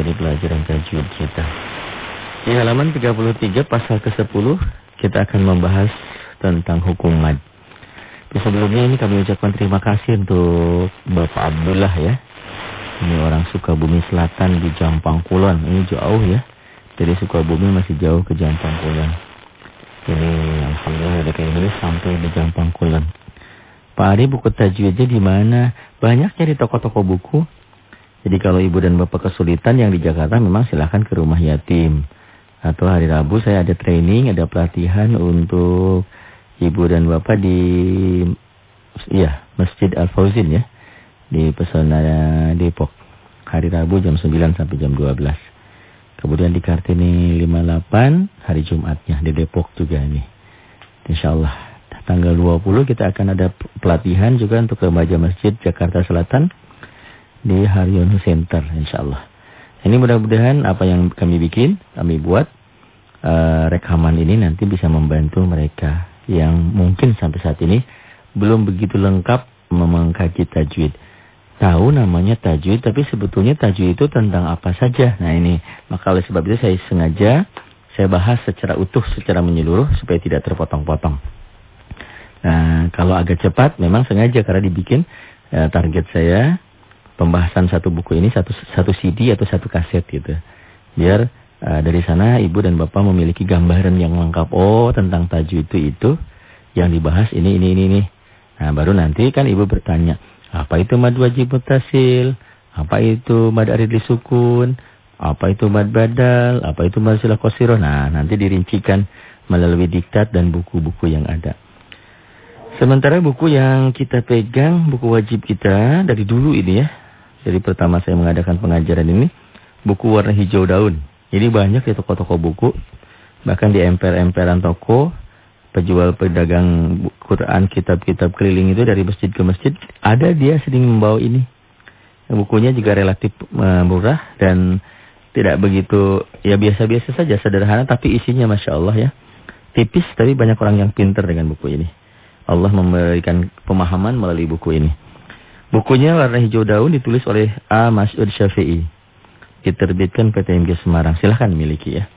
materi pelajaran tajwid kita. Di halaman 33 pasal ke-10 kita akan membahas tentang hukum mad. Di sebelumnya ini kami ucapkan terima kasih untuk Bapak Abdullah ya. Ini orang Sukabumi Selatan di Jampang Kulon. Ini jauh ya. Dari Sukabumi masih jauh ke Jampang Kulon. Ini Alhamdulillah dari ini sampai di Jampang Kulon. Pak Ari buku tajwidnya di mana? Banyaknya di toko-toko buku. Jadi kalau ibu dan bapak kesulitan yang di Jakarta memang silahkan ke rumah yatim. Atau hari Rabu saya ada training, ada pelatihan untuk ibu dan bapak di ya Masjid Al Fauzin ya di Pesona Depok. Hari Rabu jam 9 sampai jam 12. Kemudian di Kartini 58 hari Jumatnya di Depok juga ini. Insyaallah tanggal 20 kita akan ada pelatihan juga untuk remaja masjid Jakarta Selatan di Haryono Center insyaallah. Ini mudah-mudahan apa yang kami bikin, kami buat uh, rekaman ini nanti bisa membantu mereka yang mungkin sampai saat ini belum begitu lengkap mengkaji tajwid. Tahu namanya tajwid, tapi sebetulnya tajwid itu tentang apa saja. Nah ini, maka oleh sebab itu saya sengaja saya bahas secara utuh, secara menyeluruh supaya tidak terpotong-potong. Nah, kalau agak cepat memang sengaja karena dibikin uh, target saya pembahasan satu buku ini satu satu CD atau satu kaset gitu. Biar uh, dari sana ibu dan bapak memiliki gambaran yang lengkap. Oh tentang tajwid itu itu yang dibahas ini ini ini ini. Nah baru nanti kan ibu bertanya apa itu mad wajib mutasil, apa itu mad arid sukun, apa itu mad badal, apa itu mad silah kosiroh. Nah nanti dirincikan melalui diktat dan buku-buku yang ada. Sementara buku yang kita pegang, buku wajib kita dari dulu ini ya, jadi pertama saya mengadakan pengajaran ini, buku warna hijau daun. Ini banyak di toko-toko buku, bahkan di emper-emperan toko, penjual pedagang Quran, kitab-kitab keliling itu dari masjid ke masjid, ada dia sering membawa ini. Bukunya juga relatif uh, murah dan tidak begitu, ya biasa-biasa saja, sederhana, tapi isinya Masya Allah ya. Tipis, tapi banyak orang yang pintar dengan buku ini. Allah memberikan pemahaman melalui buku ini. Bukunya warna hijau daun ditulis oleh A. Mas'ud Syafi'i. Diterbitkan PT MG Semarang. Silahkan miliki ya.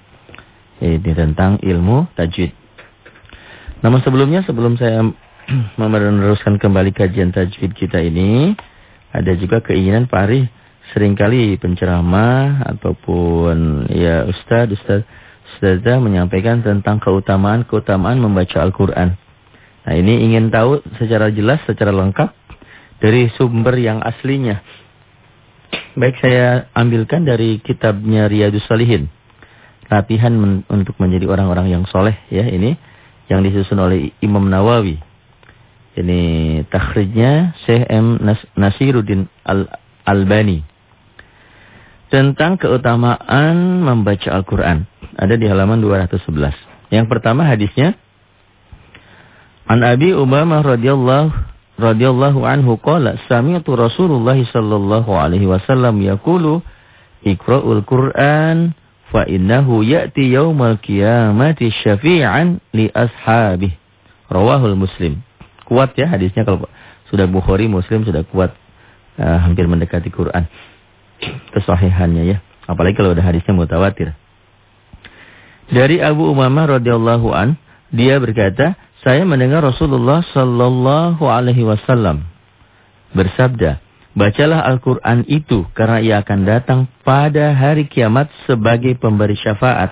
Ini tentang ilmu tajwid. Namun sebelumnya, sebelum saya meneruskan kembali kajian tajwid kita ini, ada juga keinginan Pak Ari sering kali penceramah ataupun ya Ustaz, Ustaz, Ustazah menyampaikan tentang keutamaan-keutamaan membaca Al-Quran. Nah ini ingin tahu secara jelas, secara lengkap dari sumber yang aslinya. Baik saya ambilkan dari kitabnya Riyadus Salihin. Latihan men untuk menjadi orang-orang yang soleh ya ini. Yang disusun oleh Imam Nawawi. Ini takhrijnya Syekh M. Nas Nasiruddin Al-Albani. Tentang keutamaan membaca Al-Quran. Ada di halaman 211. Yang pertama hadisnya. An Abi Umamah radhiyallahu radhiyallahu anhu qala sami'tu Rasulullah sallallahu alaihi wasallam yaqulu iqra'ul Qur'an fa innahu ya'ti yaumal qiyamati syafi'an li ashabihi rawahul Muslim. Kuat ya hadisnya kalau sudah Bukhari Muslim sudah kuat uh, hampir mendekati Quran. Kesahihannya ya. Apalagi kalau ada hadisnya mutawatir. Dari Abu Umamah radhiyallahu an dia berkata saya mendengar Rasulullah sallallahu alaihi wasallam bersabda, "Bacalah Al-Qur'an itu karena ia akan datang pada hari kiamat sebagai pemberi syafaat,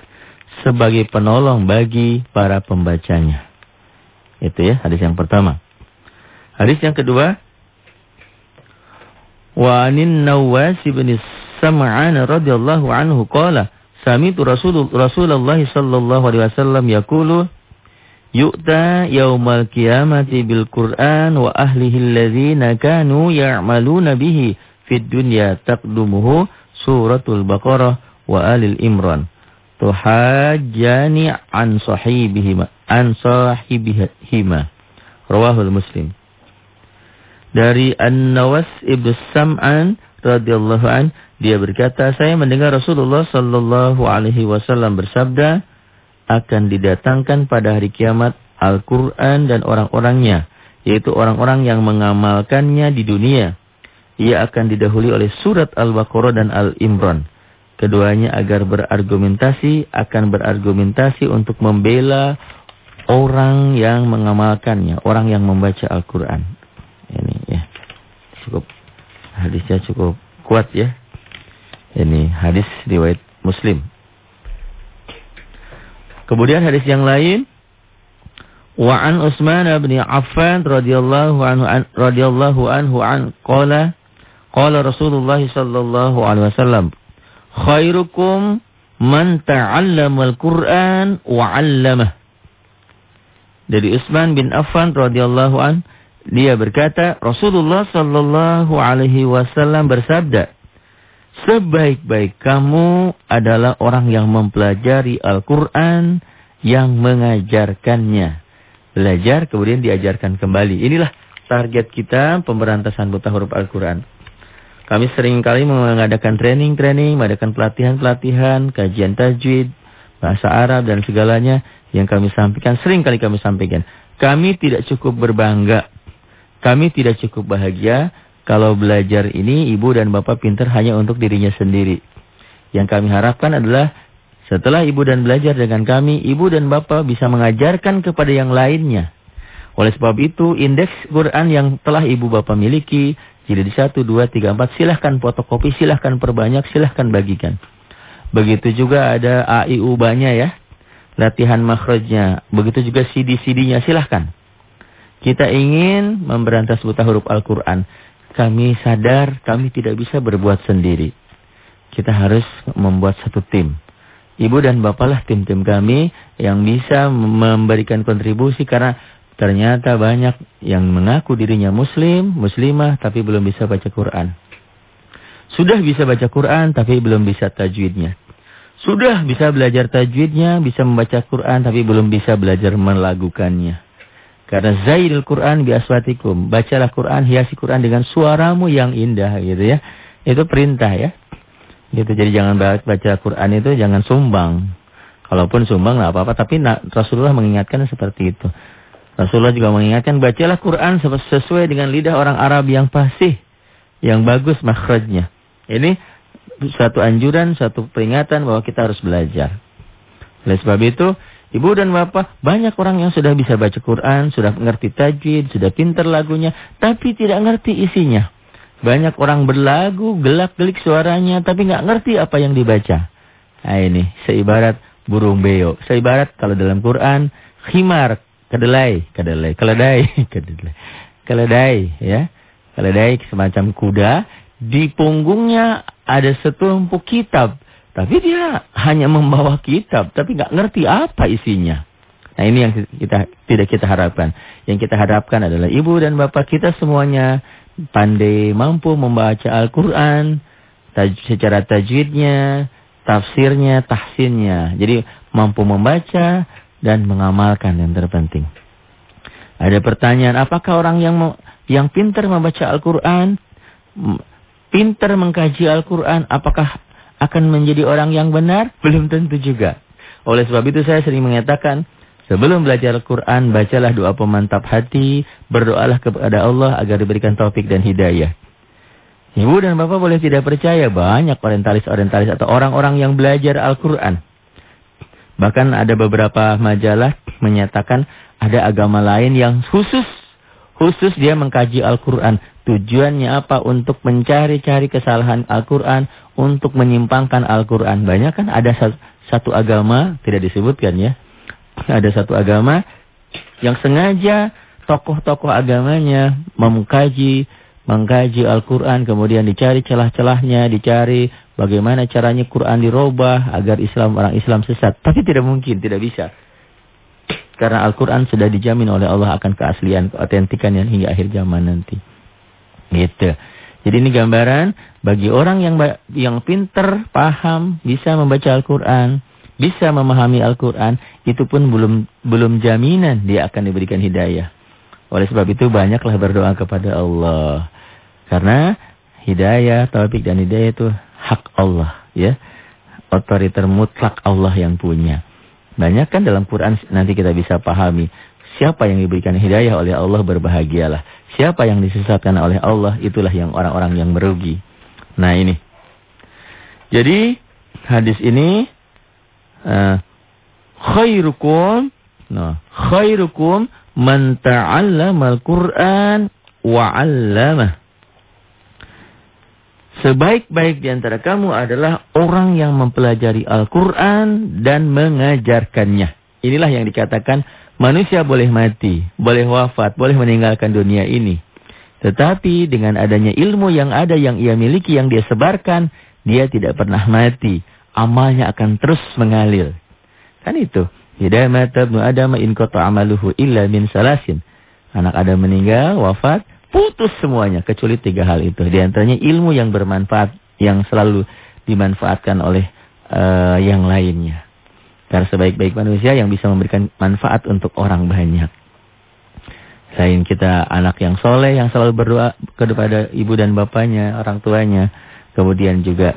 sebagai penolong bagi para pembacanya." Itu ya hadis yang pertama. Hadis yang kedua, wa anin Nawas bin Sam'an radhiyallahu anhu qala, "Sami'tu Rasulullah sallallahu alaihi wasallam yaqulu" Yu'ta yaumal qiyamati bil Qur'an wa ahlihi alladzina kanu ya'maluna bihi fid dunya taqdumuhu suratul Baqarah wa alil Imran. Tuhajjani an sahibihima an sahibihima. Rawahul Muslim. Dari An-Nawas Ibnu Sam'an radhiyallahu an dia berkata saya mendengar Rasulullah sallallahu alaihi wasallam bersabda akan didatangkan pada hari kiamat Al-Quran dan orang-orangnya, yaitu orang-orang yang mengamalkannya di dunia. Ia akan didahului oleh surat Al-Baqarah dan Al-Imran. keduanya agar berargumentasi, akan berargumentasi untuk membela orang yang mengamalkannya, orang yang membaca Al-Quran. Ini ya, cukup hadisnya cukup kuat ya. Ini hadis riwayat Muslim. Kemudian hadis yang lain Wa an Utsman bin Affan radhiyallahu anhu an, radhiyallahu anhu an qala qala Rasulullah sallallahu alaihi wasallam khairukum man ta'allama al-Qur'an wa 'allamah. Dari Utsman bin Affan radhiyallahu an dia berkata Rasulullah sallallahu alaihi wasallam bersabda Sebaik-baik kamu adalah orang yang mempelajari Al-Quran yang mengajarkannya. Belajar kemudian diajarkan kembali. Inilah target kita pemberantasan buta huruf Al-Quran. Kami sering kali mengadakan training-training, mengadakan pelatihan-pelatihan, kajian tajwid, bahasa Arab dan segalanya yang kami sampaikan. Sering kali kami sampaikan. Kami tidak cukup berbangga. Kami tidak cukup bahagia kalau belajar ini ibu dan bapak pintar hanya untuk dirinya sendiri. Yang kami harapkan adalah setelah ibu dan belajar dengan kami, ibu dan bapak bisa mengajarkan kepada yang lainnya. Oleh sebab itu, indeks Quran yang telah ibu bapak miliki, jilid 1, 2, 3, 4, silahkan fotokopi, silahkan perbanyak, silahkan bagikan. Begitu juga ada AIU banyak ya, latihan makhrajnya. Begitu juga CD-CD-nya, silahkan. Kita ingin memberantas buta huruf Al-Quran kami sadar kami tidak bisa berbuat sendiri. Kita harus membuat satu tim. Ibu dan bapaklah tim-tim kami yang bisa memberikan kontribusi karena ternyata banyak yang mengaku dirinya muslim, muslimah tapi belum bisa baca Quran. Sudah bisa baca Quran tapi belum bisa tajwidnya. Sudah bisa belajar tajwidnya, bisa membaca Quran tapi belum bisa belajar melagukannya. Karena zainul Quran biaswatikum. Bacalah Quran, hiasi Quran dengan suaramu yang indah gitu ya. Itu perintah ya. Gitu. Jadi jangan baca Quran itu jangan sumbang. Kalaupun sumbang nggak apa-apa. Tapi Rasulullah mengingatkan seperti itu. Rasulullah juga mengingatkan bacalah Quran sesuai dengan lidah orang Arab yang fasih. Yang bagus makhrajnya. Ini satu anjuran, satu peringatan bahwa kita harus belajar. Oleh sebab itu, Ibu dan bapak, banyak orang yang sudah bisa baca Quran, sudah mengerti tajwid, sudah pintar lagunya, tapi tidak ngerti isinya. Banyak orang berlagu, gelak-gelik suaranya, tapi nggak ngerti apa yang dibaca. Nah ini, seibarat burung beo. Seibarat kalau dalam Quran, khimar, kedelai, kedelai, keledai, kedelai, keledai, ya. Keledai semacam kuda, di punggungnya ada setumpuk kitab. Tapi dia hanya membawa kitab, tapi nggak ngerti apa isinya. Nah ini yang kita tidak kita harapkan. Yang kita harapkan adalah ibu dan bapak kita semuanya pandai mampu membaca Al-Quran taj secara tajwidnya, tafsirnya, tahsinnya. Jadi mampu membaca dan mengamalkan yang terpenting. Ada pertanyaan, apakah orang yang yang pintar membaca Al-Quran, pintar mengkaji Al-Quran, apakah akan menjadi orang yang benar? Belum tentu juga. Oleh sebab itu saya sering mengatakan, sebelum belajar Al-Quran, bacalah doa pemantap hati, berdoalah kepada Allah agar diberikan taufik dan hidayah. Ibu dan Bapak boleh tidak percaya, banyak orientalis-orientalis atau orang-orang yang belajar Al-Quran. Bahkan ada beberapa majalah menyatakan ada agama lain yang khusus, khusus dia mengkaji Al-Quran. Tujuannya apa? Untuk mencari-cari kesalahan Al-Quran, untuk menyimpangkan Al-Quran. Banyak kan ada satu agama, tidak disebutkan ya. Ada satu agama yang sengaja tokoh-tokoh agamanya mengkaji, mengkaji Al-Quran, kemudian dicari celah-celahnya, dicari bagaimana caranya Quran dirubah agar Islam orang Islam sesat. Tapi tidak mungkin, tidak bisa. Karena Al-Quran sudah dijamin oleh Allah akan keaslian, keotentikannya hingga akhir zaman nanti. Gitu. Jadi ini gambaran bagi orang yang yang pinter, paham, bisa membaca Al-Quran, bisa memahami Al-Quran, itu pun belum belum jaminan dia akan diberikan hidayah. Oleh sebab itu banyaklah berdoa kepada Allah. Karena hidayah, taufik dan hidayah itu hak Allah. ya Otoriter mutlak Allah yang punya. Banyak kan dalam Quran nanti kita bisa pahami. Siapa yang diberikan hidayah oleh Allah berbahagialah. Siapa yang disesatkan oleh Allah itulah yang orang-orang yang merugi. Nah ini. Jadi hadis ini uh, khairukum nah khairukum man ta'allama al-Qur'an wa 'allamah. Sebaik-baik di antara kamu adalah orang yang mempelajari Al-Quran dan mengajarkannya. Inilah yang dikatakan manusia boleh mati, boleh wafat, boleh meninggalkan dunia ini. Tetapi dengan adanya ilmu yang ada yang ia miliki, yang dia sebarkan, dia tidak pernah mati. Amalnya akan terus mengalir. Kan itu. Tidak mata Adam in kota amaluhu illa min salasin. Anak Adam meninggal, wafat, putus semuanya. Kecuali tiga hal itu. Di antaranya ilmu yang bermanfaat, yang selalu dimanfaatkan oleh uh, yang lainnya. Karena sebaik-baik manusia yang bisa memberikan manfaat untuk orang banyak. Selain kita anak yang soleh, yang selalu berdoa kepada ibu dan bapaknya, orang tuanya. Kemudian juga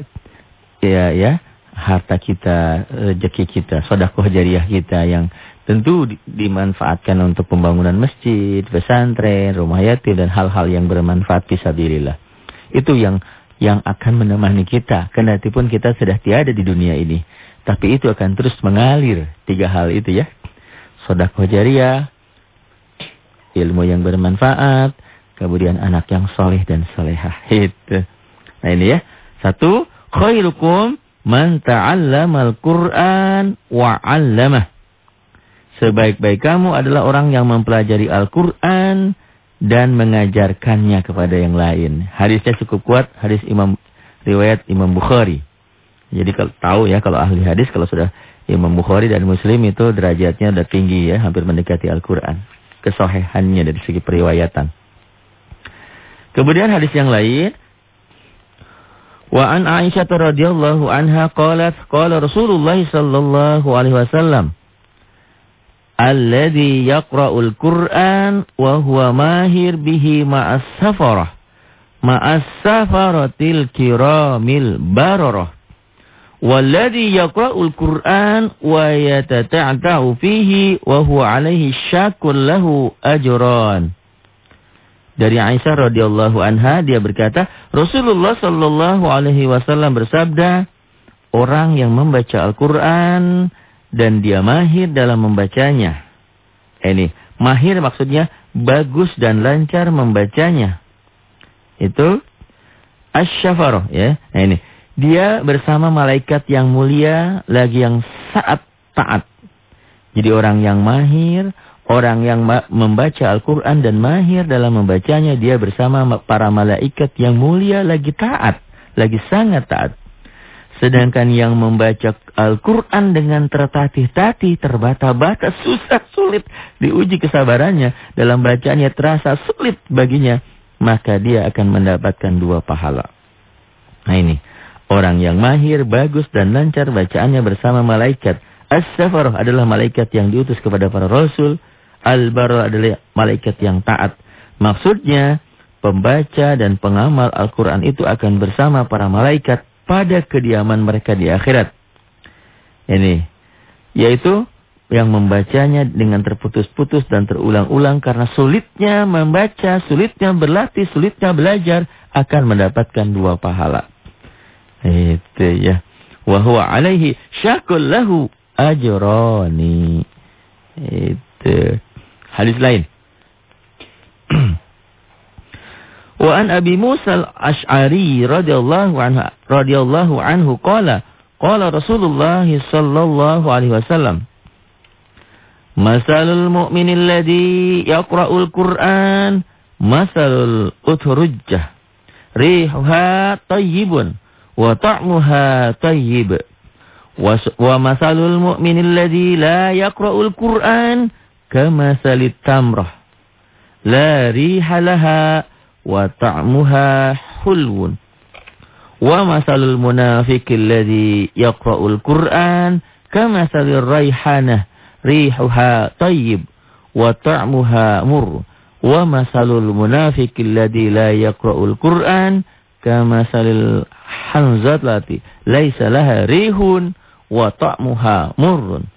ya ya harta kita, rezeki kita, sodakoh jariah kita yang tentu dimanfaatkan untuk pembangunan masjid, pesantren, rumah yatim dan hal-hal yang bermanfaat fisabilillah. Itu yang yang akan menemani kita, kendati pun kita sudah tiada di dunia ini. Tapi itu akan terus mengalir tiga hal itu ya. Sodakoh jariah, ilmu yang bermanfaat, kemudian anak yang soleh dan solehah. Itu. Nah ini ya. Satu, khairukum man ta'allamal Qur'an wa 'allamah. Sebaik-baik kamu adalah orang yang mempelajari Al-Qur'an dan mengajarkannya kepada yang lain. Hadisnya cukup kuat, hadis Imam riwayat Imam Bukhari. Jadi kalau tahu ya kalau ahli hadis kalau sudah Imam Bukhari dan Muslim itu derajatnya sudah tinggi ya, hampir mendekati Al-Qur'an kesohehannya dari segi periwayatan. Kemudian hadis yang lain. Wa an Aisyah radhiyallahu anha qalat qala Rasulullah sallallahu alaihi wasallam Alladhi yaqra'ul Qur'an wa huwa mahir bihi ma'as safarah ma'as safaratil kiramil bararah Walladhi yaqra'ul Qur'an wa yatata'ta'u fihi wa huwa 'alaihi syakul lahu ajran. Dari Aisyah radhiyallahu anha dia berkata, Rasulullah sallallahu alaihi wasallam bersabda, orang yang membaca Al-Qur'an dan dia mahir dalam membacanya. Ini, mahir maksudnya bagus dan lancar membacanya. Itu asyafaroh ya. Nah ini, dia bersama malaikat yang mulia lagi yang saat taat. Jadi orang yang mahir, orang yang membaca Al-Quran dan mahir dalam membacanya, dia bersama para malaikat yang mulia lagi taat, lagi sangat taat. Sedangkan yang membaca Al-Quran dengan tertatih-tatih, terbata-bata, susah, sulit, diuji kesabarannya, dalam bacanya terasa sulit baginya, maka dia akan mendapatkan dua pahala. Nah ini. Orang yang mahir, bagus dan lancar bacaannya bersama malaikat. As-safarah adalah malaikat yang diutus kepada para rasul. Al-barah adalah malaikat yang taat. Maksudnya, pembaca dan pengamal Al-Quran itu akan bersama para malaikat pada kediaman mereka di akhirat. Ini, yaitu yang membacanya dengan terputus-putus dan terulang-ulang karena sulitnya membaca, sulitnya berlatih, sulitnya belajar akan mendapatkan dua pahala. Itu ya. Wa huwa alaihi syakul lahu ajrani. Itu. Hadis lain. Wa an Abi Musa al-Ash'ari radhiyallahu anhu radhiyallahu anhu qala qala Rasulullah sallallahu alaihi wasallam Masalul mu'min alladhi yaqra'ul Qur'an masalul uthurujjah rihuha tayyibun wa ta'muha tayyib. Wa masalul mu'min alladhi la yaqra'ul Qur'an kamasalit tamrah. La riha laha wa ta'muha hulwun. Wa masalul munafiq alladhi yaqra'ul Qur'an kamasalir raihanah rihuha tayyib wa ta'muha murr. Wa masalul munafiq alladhi la yaqra'ul Qur'an kamasalil hanzalati laisa laha rihun wa ta'muha murrun.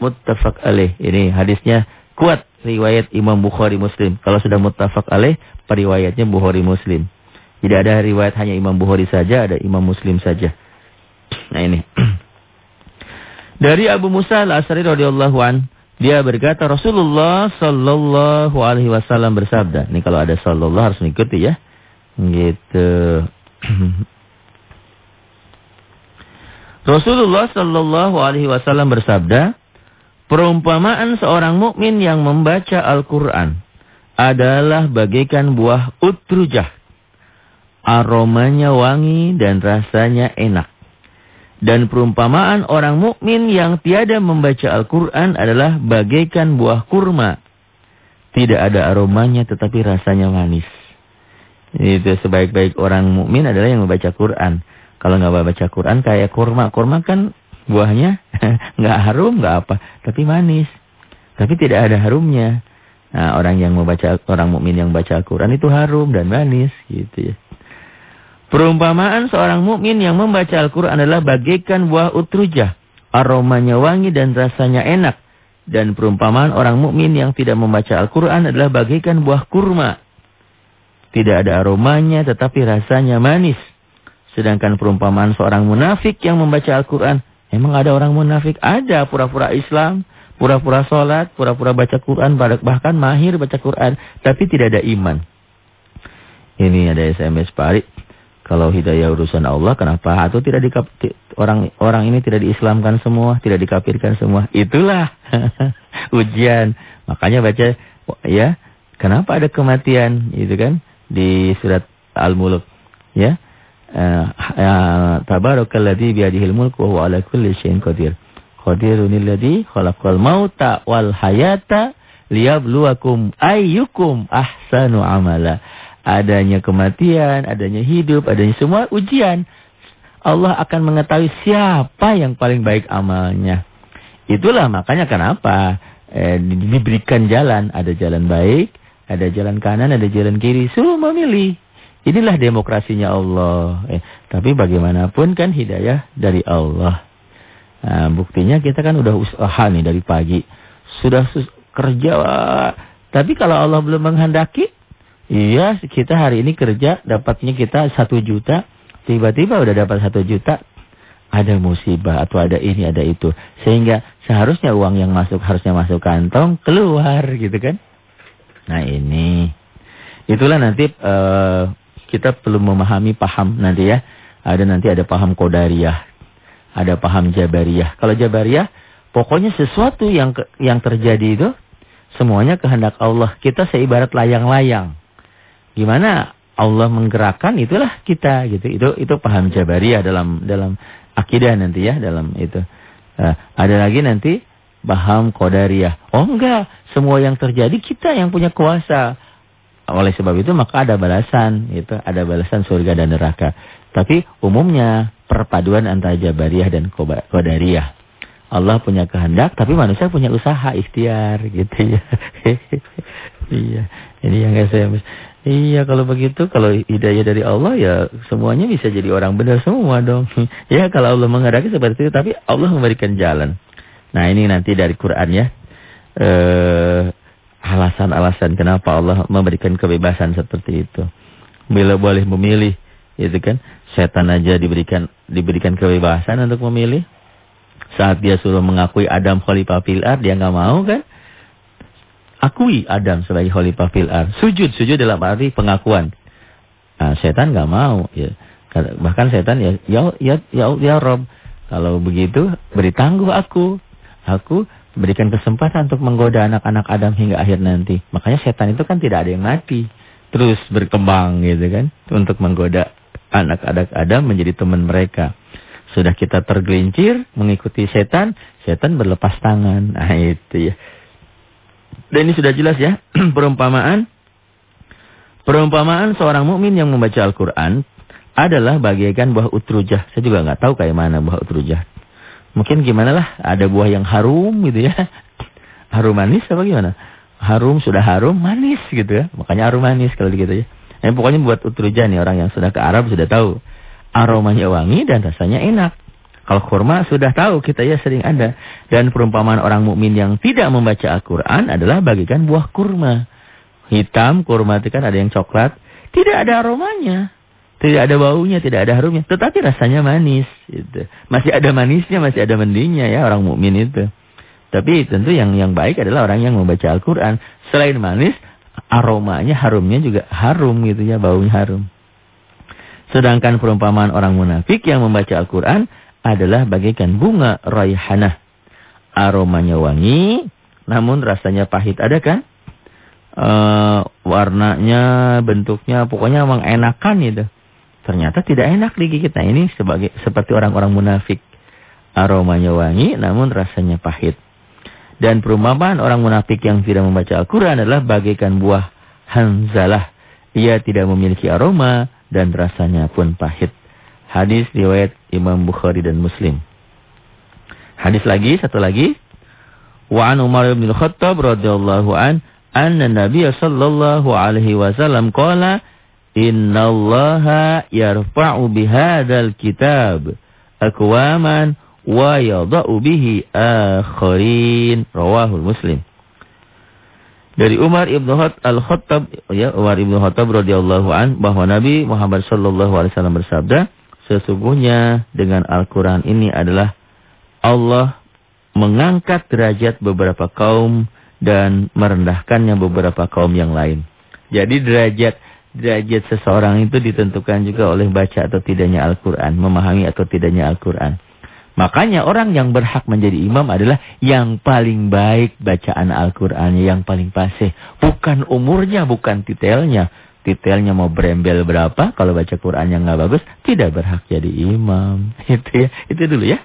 Muttafaq alaih. Ini hadisnya kuat riwayat Imam Bukhari Muslim. Kalau sudah muttafaq alaih, periwayatnya Bukhari Muslim. Tidak ada riwayat hanya Imam Bukhari saja, ada Imam Muslim saja. Nah ini. Dari Abu Musa al-Asri radhiyallahu an, dia berkata Rasulullah sallallahu alaihi wasallam bersabda. Ini kalau ada sallallahu harus mengikuti ya. Gitu. Rasulullah sallallahu alaihi wasallam bersabda, perumpamaan seorang mukmin yang membaca Al-Qur'an adalah bagaikan buah utrujah. Aromanya wangi dan rasanya enak. Dan perumpamaan orang mukmin yang tiada membaca Al-Quran adalah bagaikan buah kurma. Tidak ada aromanya tetapi rasanya manis. Itu sebaik-baik orang mukmin adalah yang membaca Quran. Kalau nggak baca Quran kayak kurma. Kurma kan buahnya nggak harum, nggak apa. Tapi manis. Tapi tidak ada harumnya. Nah, orang yang membaca orang mukmin yang baca Al-Quran itu harum dan manis gitu ya. Perumpamaan seorang mukmin yang membaca Al-Quran adalah bagaikan buah utrujah. Aromanya wangi dan rasanya enak. Dan perumpamaan orang mukmin yang tidak membaca Al-Quran adalah bagaikan buah kurma. Tidak ada aromanya tetapi rasanya manis. Sedangkan perumpamaan seorang munafik yang membaca Al-Quran. Emang ada orang munafik? Ada pura-pura Islam, pura-pura sholat, pura-pura baca Quran, bahkan mahir baca Quran. Tapi tidak ada iman. Ini ada SMS Pak kalau hidayah urusan Allah, kenapa atau tidak di orang orang ini tidak diislamkan semua, tidak dikafirkan semua? Itulah ujian. Makanya baca ya, kenapa ada kematian itu kan di surat Al-Mulk ya. Uh, uh, Tabarakalladzi biyadihil mulku wa huwa ala kulli syai'in qadir. Qadirunil ladzi khalaqal mauta wal hayata liyabluwakum ayyukum ahsanu amala adanya kematian, adanya hidup, adanya semua ujian. Allah akan mengetahui siapa yang paling baik amalnya. Itulah makanya kenapa eh, diberikan jalan. Ada jalan baik, ada jalan kanan, ada jalan kiri. Suruh memilih. Inilah demokrasinya Allah. Eh, tapi bagaimanapun kan hidayah dari Allah. Nah, buktinya kita kan udah usaha nih dari pagi. Sudah kerja. Tapi kalau Allah belum menghendaki, Iya, kita hari ini kerja dapatnya kita satu juta, tiba-tiba udah dapat satu juta, ada musibah atau ada ini ada itu, sehingga seharusnya uang yang masuk harusnya masuk kantong keluar gitu kan? Nah ini, itulah nanti uh, kita perlu memahami paham nanti ya, ada nanti ada paham kodariyah, ada paham jabariyah. Kalau jabariyah, pokoknya sesuatu yang yang terjadi itu semuanya kehendak Allah. Kita seibarat layang-layang. Gimana Allah menggerakkan itulah kita gitu. Itu itu paham Jabariyah dalam dalam akidah nanti ya dalam itu. Uh, ada lagi nanti paham Qadariyah. Oh enggak, semua yang terjadi kita yang punya kuasa. Oleh sebab itu maka ada balasan, itu ada balasan surga dan neraka. Tapi umumnya perpaduan antara Jabariyah dan Qadariyah. Allah punya kehendak, tapi manusia punya usaha, ikhtiar gitu ya. iya, ini yang saya Iya kalau begitu kalau hidayah dari Allah ya semuanya bisa jadi orang benar semua dong. ya kalau Allah menghendaki seperti itu tapi Allah memberikan jalan. Nah ini nanti dari Quran ya. Eh alasan-alasan kenapa Allah memberikan kebebasan seperti itu. Bila boleh memilih itu kan setan aja diberikan diberikan kebebasan untuk memilih. Saat dia suruh mengakui Adam khalifah fil dia nggak mau kan? akui Adam sebagai khalifah fil ar. Sujud, sujud dalam arti pengakuan. Nah, setan nggak mau ya. Bahkan setan ya ya ya ya, ya Rob, kalau begitu beri tangguh aku. Aku berikan kesempatan untuk menggoda anak-anak Adam hingga akhir nanti. Makanya setan itu kan tidak ada yang mati. Terus berkembang gitu kan untuk menggoda anak-anak Adam menjadi teman mereka. Sudah kita tergelincir mengikuti setan, setan berlepas tangan. Nah itu ya. Dan ini sudah jelas ya, perumpamaan. Perumpamaan seorang mukmin yang membaca Al-Quran adalah bagaikan buah utrujah. Saya juga nggak tahu kayak mana buah utrujah. Mungkin gimana lah, ada buah yang harum gitu ya. Harum manis apa gimana? Harum, sudah harum, manis gitu ya. Makanya harum manis kalau gitu ya. Eh, pokoknya buat utrujah nih orang yang sudah ke Arab sudah tahu. Aromanya wangi dan rasanya enak. Kalau kurma sudah tahu kita ya sering ada. Dan perumpamaan orang mukmin yang tidak membaca Al-Quran adalah bagikan buah kurma. Hitam, kurma itu kan ada yang coklat. Tidak ada aromanya. Tidak ada baunya, tidak ada harumnya, tetapi rasanya manis. Gitu. Masih ada manisnya, masih ada mendingnya ya orang mukmin itu. Tapi tentu yang yang baik adalah orang yang membaca Al-Quran. Selain manis, aromanya, harumnya juga harum gitu ya, baunya harum. Sedangkan perumpamaan orang munafik yang membaca Al-Quran adalah bagaikan bunga raihanah. Aromanya wangi, namun rasanya pahit. Ada kan? E, warnanya, bentuknya, pokoknya memang enakan gitu. Ternyata tidak enak digigit. Nah ini sebagai seperti orang-orang munafik. Aromanya wangi namun rasanya pahit. Dan perumpamaan orang munafik yang tidak membaca Al-Quran adalah bagaikan buah hanzalah. Ia tidak memiliki aroma dan rasanya pun pahit. Hadis riwayat Imam Bukhari dan Muslim. Hadis lagi, satu lagi. Wa Umar bin Khattab radhiyallahu an anna Nabi sallallahu alaihi wasallam qala Inna Allaha yarfa'u bihadzal kitab aqwaman wa yadha'u bihi akharin. Rawahul Muslim. Dari Umar Ibn Al-Khattab ya Umar Ibn Khattab radhiyallahu an bahwa Nabi Muhammad sallallahu alaihi wasallam bersabda, sesungguhnya dengan Al-Qur'an ini adalah Allah mengangkat derajat beberapa kaum dan merendahkannya beberapa kaum yang lain. Jadi derajat derajat seseorang itu ditentukan juga oleh baca atau tidaknya Al-Quran. Memahami atau tidaknya Al-Quran. Makanya orang yang berhak menjadi imam adalah yang paling baik bacaan Al-Qurannya, yang paling fasih. Bukan umurnya, bukan titelnya. Titelnya mau berembel berapa, kalau baca Quran yang nggak bagus, tidak berhak jadi imam. Itu ya, itu dulu ya.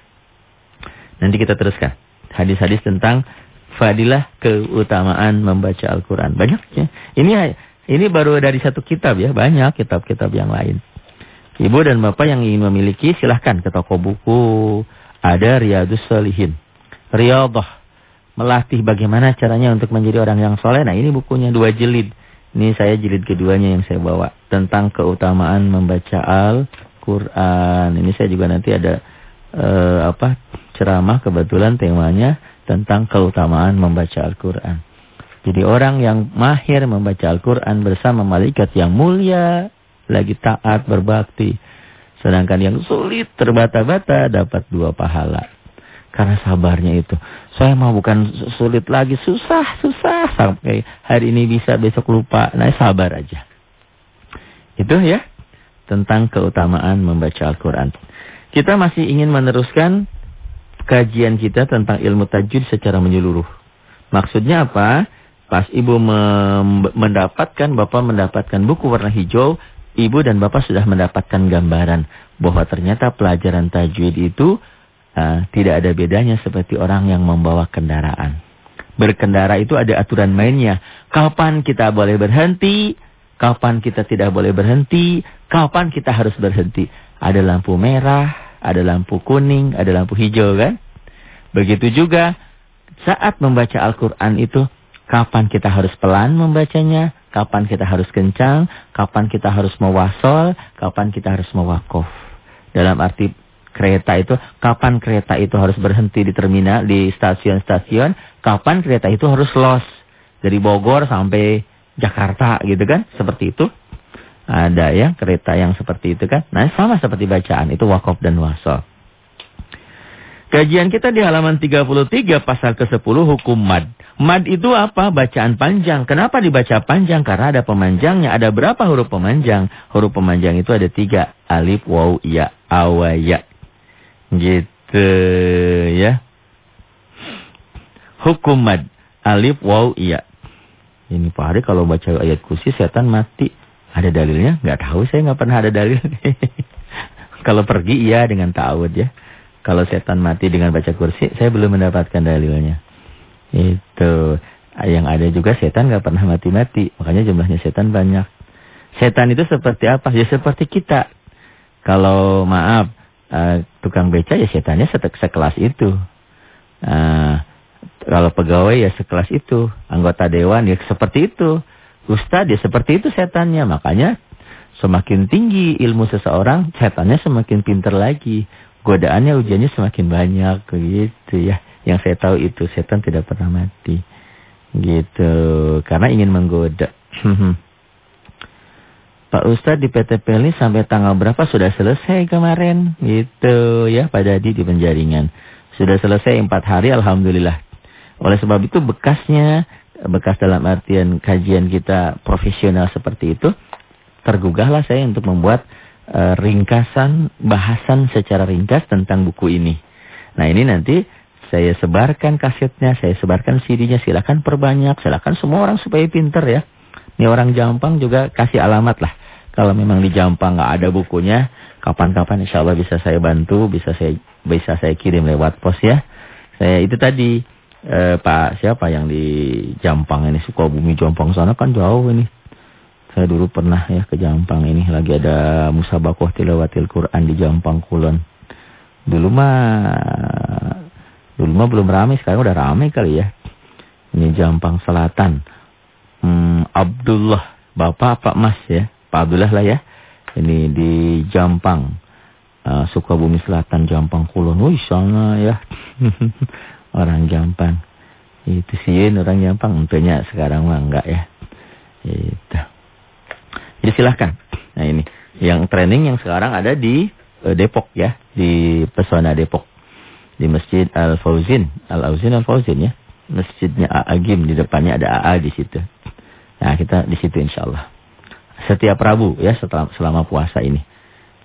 Nanti kita teruskan. Hadis-hadis tentang fadilah keutamaan membaca Al-Quran. Banyak ya. Ini ini baru dari satu kitab ya, banyak kitab-kitab yang lain. Ibu dan bapak yang ingin memiliki silahkan ke toko buku. Ada Riyadus Salihin. Riyadah. Melatih bagaimana caranya untuk menjadi orang yang soleh. Nah ini bukunya dua jilid. Ini saya jilid keduanya yang saya bawa. Tentang keutamaan membaca Al-Quran. Ini saya juga nanti ada uh, apa ceramah kebetulan temanya tentang keutamaan membaca Al-Quran. Jadi orang yang mahir membaca Al-Quran bersama malaikat yang mulia, lagi taat, berbakti. Sedangkan yang sulit terbata-bata dapat dua pahala. Karena sabarnya itu. Saya mau bukan sulit lagi, susah, susah. Sampai hari ini bisa, besok lupa. Nah sabar aja. Itu ya, tentang keutamaan membaca Al-Quran. Kita masih ingin meneruskan kajian kita tentang ilmu tajwid secara menyeluruh. Maksudnya apa? Pas ibu mendapatkan, bapak mendapatkan buku warna hijau, ibu dan bapak sudah mendapatkan gambaran bahwa ternyata pelajaran tajwid itu uh, tidak ada bedanya seperti orang yang membawa kendaraan. Berkendara itu ada aturan mainnya. Kapan kita boleh berhenti, kapan kita tidak boleh berhenti, kapan kita harus berhenti. Ada lampu merah, ada lampu kuning, ada lampu hijau kan? Begitu juga saat membaca Al-Quran itu Kapan kita harus pelan membacanya, kapan kita harus kencang, kapan kita harus mewasol, kapan kita harus mewakof. Dalam arti kereta itu, kapan kereta itu harus berhenti di terminal, di stasiun-stasiun, kapan kereta itu harus los. Dari Bogor sampai Jakarta gitu kan, seperti itu. Ada ya kereta yang seperti itu kan. Nah sama seperti bacaan, itu wakof dan wasol. Kajian kita di halaman 33 pasal ke-10 hukum mad. Mad itu apa? Bacaan panjang. Kenapa dibaca panjang? Karena ada pemanjangnya. Ada berapa huruf pemanjang? Huruf pemanjang itu ada tiga. Alif, waw, ya, awaya. Gitu ya. Hukum mad. Alif, waw, ya. Ini Pak Hari kalau baca ayat kursi setan mati. Ada dalilnya? Gak tahu saya nggak pernah ada dalil. kalau pergi iya dengan ta'awud ya. Kalau setan mati dengan baca kursi, saya belum mendapatkan dalilnya. Itu. Yang ada juga setan gak pernah mati-mati. Makanya jumlahnya setan banyak. Setan itu seperti apa? Ya seperti kita. Kalau maaf, uh, tukang beca ya setannya sekelas itu. Uh, kalau pegawai ya sekelas itu. Anggota dewan ya seperti itu. Ustadz ya seperti itu setannya. Makanya semakin tinggi ilmu seseorang, setannya semakin pinter lagi. Godaannya ujiannya semakin banyak. Gitu ya. Yang saya tahu itu setan tidak pernah mati. Gitu. Karena ingin menggoda. Pak Ustadz di PTP ini sampai tanggal berapa sudah selesai kemarin? Gitu ya Pak Dadi di penjaringan. Sudah selesai empat hari Alhamdulillah. Oleh sebab itu bekasnya, bekas dalam artian kajian kita profesional seperti itu, tergugahlah saya untuk membuat uh, ringkasan, bahasan secara ringkas tentang buku ini. Nah ini nanti saya sebarkan kasetnya, saya sebarkan CD-nya, silakan perbanyak, silakan semua orang supaya pinter ya. Ini orang Jampang juga kasih alamat lah. Kalau memang di Jampang nggak ada bukunya, kapan-kapan insya Allah bisa saya bantu, bisa saya bisa saya kirim lewat pos ya. Saya itu tadi eh, Pak siapa yang di Jampang ini Sukabumi Jampang sana kan jauh ini. Saya dulu pernah ya ke Jampang ini lagi ada musabakoh tilawatil Quran di Jampang Kulon. Dulu mah dulu mah belum ramai, sekarang udah ramai kali ya. Ini Jampang Selatan. Hmm, Abdullah, Bapak Pak Mas ya. Pak Abdullah lah ya. Ini di Jampang. Uh, Sukabumi Selatan, Jampang Kulon. Wih, sana ya. orang Jampang. Itu sih orang Jampang. Untungnya sekarang mah enggak ya. Itu. Jadi silahkan. Nah ini. Yang training yang sekarang ada di uh, Depok ya. Di Pesona Depok. Di Masjid Al-Fauzin. Al-Auzin Al-Fauzin ya. Masjidnya Agim. Di depannya ada AA di situ. Nah kita di situ insya Allah setiap Rabu ya setelah, selama puasa ini.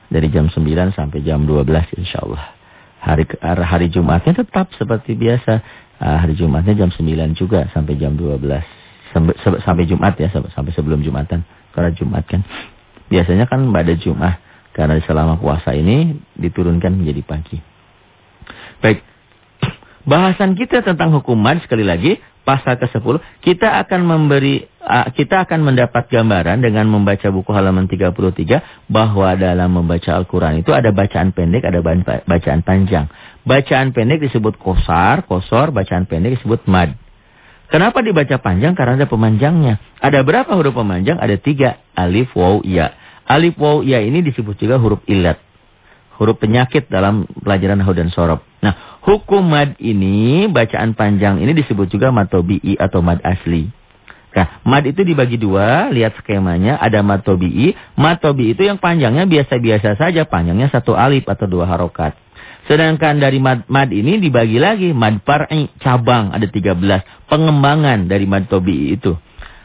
Dari jam 9 sampai jam 12 insya Allah. Hari, hari Jumatnya tetap seperti biasa. Uh, hari Jumatnya jam 9 juga sampai jam 12. Sampai, sampai Jumat ya, sampai sebelum Jumatan. Karena Jumat kan. Biasanya kan pada Jumat. Karena selama puasa ini diturunkan menjadi pagi. Baik. Bahasan kita tentang hukuman sekali lagi pasal ke-10, kita akan memberi kita akan mendapat gambaran dengan membaca buku halaman 33 bahwa dalam membaca Al-Qur'an itu ada bacaan pendek, ada bacaan panjang. Bacaan pendek disebut kosar, kosor, bacaan pendek disebut mad. Kenapa dibaca panjang? Karena ada pemanjangnya. Ada berapa huruf pemanjang? Ada tiga. Alif, waw, ya. Alif, waw, ya ini disebut juga huruf ilat. Huruf penyakit dalam pelajaran nahu dan sorob. Nah, Hukum mad ini, bacaan panjang ini disebut juga mad tobi'i atau mad asli. Nah, mad itu dibagi dua, lihat skemanya, ada mad tobi'i. Mad tobi'i itu yang panjangnya biasa-biasa saja, panjangnya satu alif atau dua harokat. Sedangkan dari mad, mad ini dibagi lagi, mad par'i, cabang, ada 13. Pengembangan dari mad tobi'i itu.